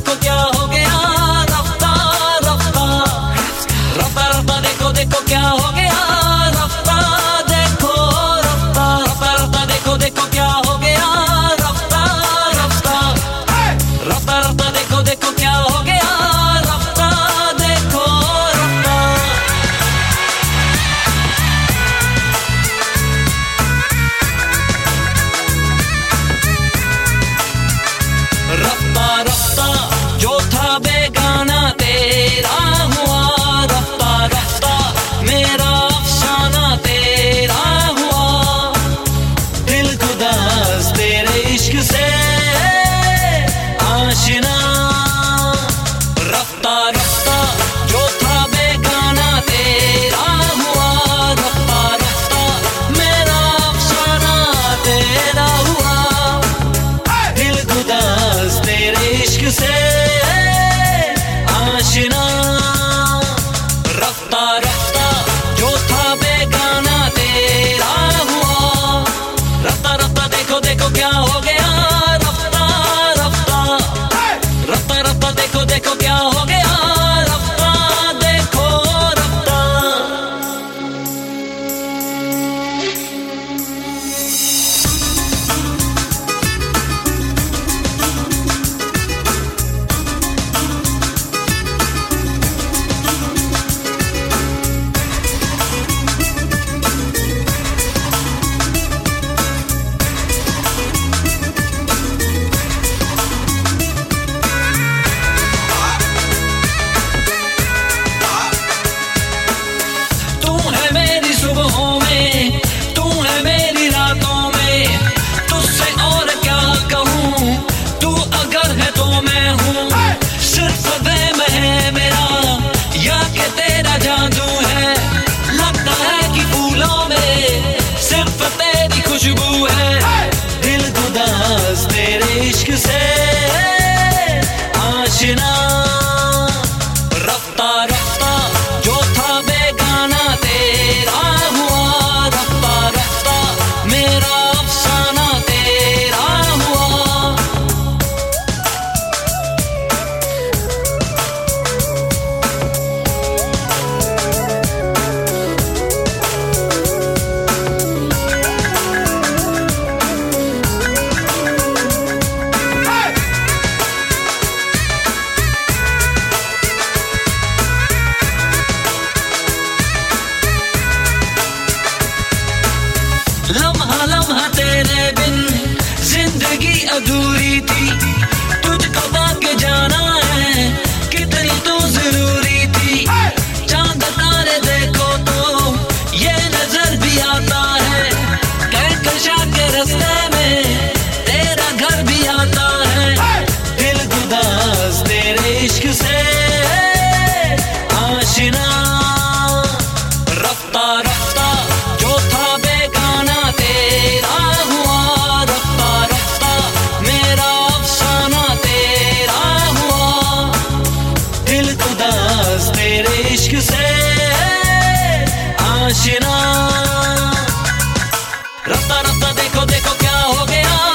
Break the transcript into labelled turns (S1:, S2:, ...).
S1: me contiene you say अधूरी थी इश्क से आशना रफ्ता रफ्ता देखो देखो क्या हो गया